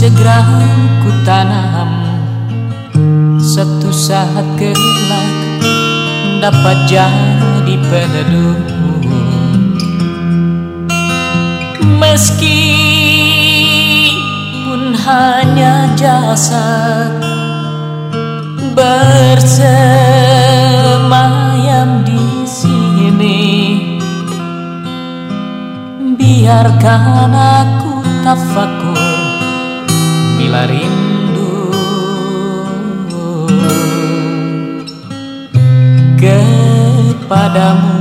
segera ku tanam. Satu saat kelak dapat jadi peneduh. Meskipun hanya jasad bersemayam di sini. Biarkan aku tafakur bila rindu kepadamu.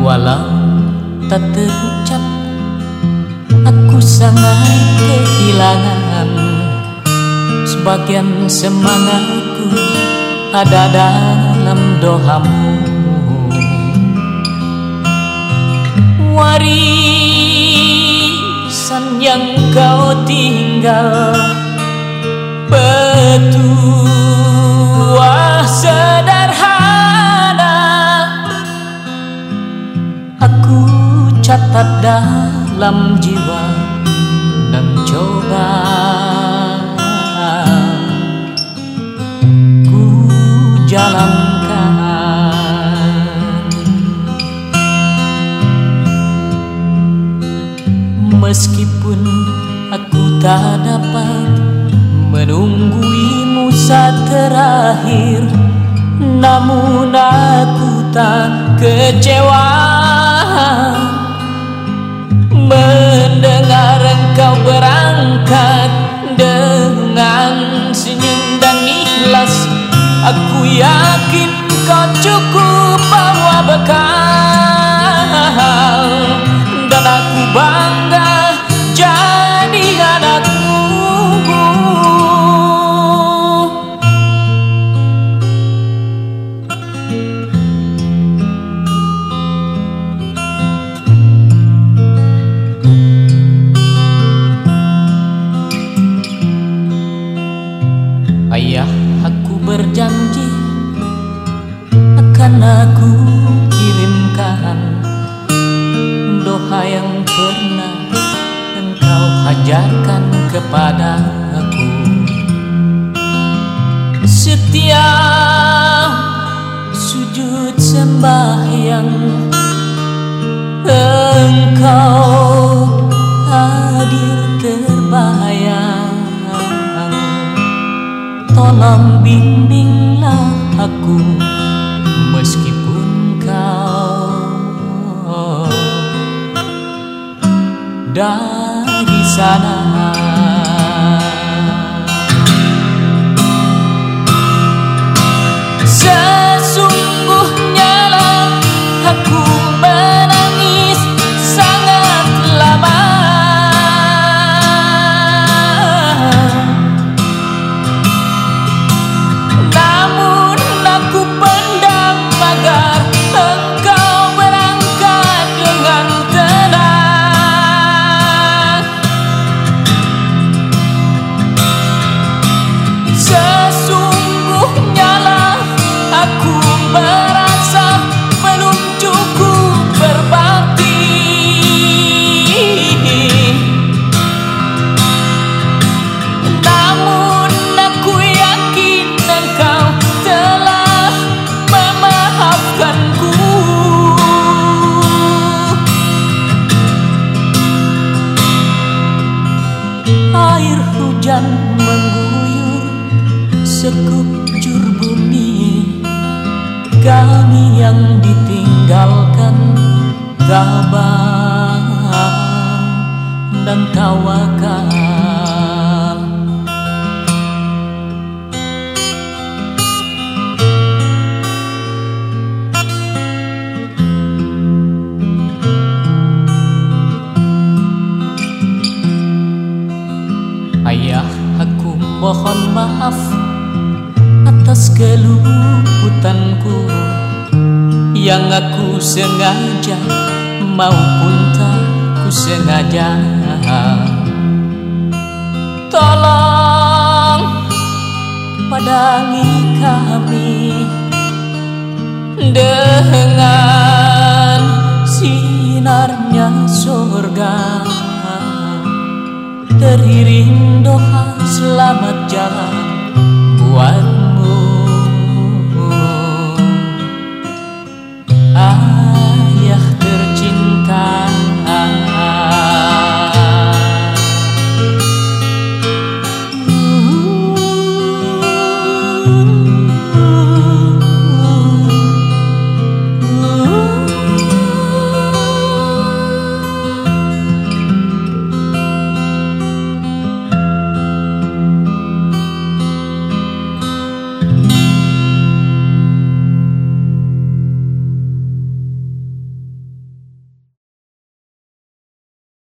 Walau tak Aku sangat kehilangan. Sebagian semangatku ada dalam doamu Warisan yang kau tinggal Petua Aku catat dalam jiwa dan coba ku jalankan. Meskipun aku tak dapat menungguimu saat terakhir Namun aku tak kecewa Mendengar engkau berangkat dengan senyum dan ikhlas Aku yakin kau cukup bawa bekal ajarkan kepada aku. Setiap sujud sembahyang Engkau hadir terbayang. Tolong bimbinglah aku Meskipun kau sana sekujur bumi. Kami yang ditinggalkan tabah dan tawakal. Ayah aku mohon maaf atas keluputanku Yang aku sengaja maupun tak ku sengaja. Tolong padangi kami dengan sinarnya surga teriring doa selamat jalan